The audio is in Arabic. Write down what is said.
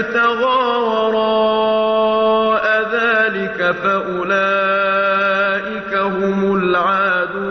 ابتغى وراء ذلك فأولئك هم العادون.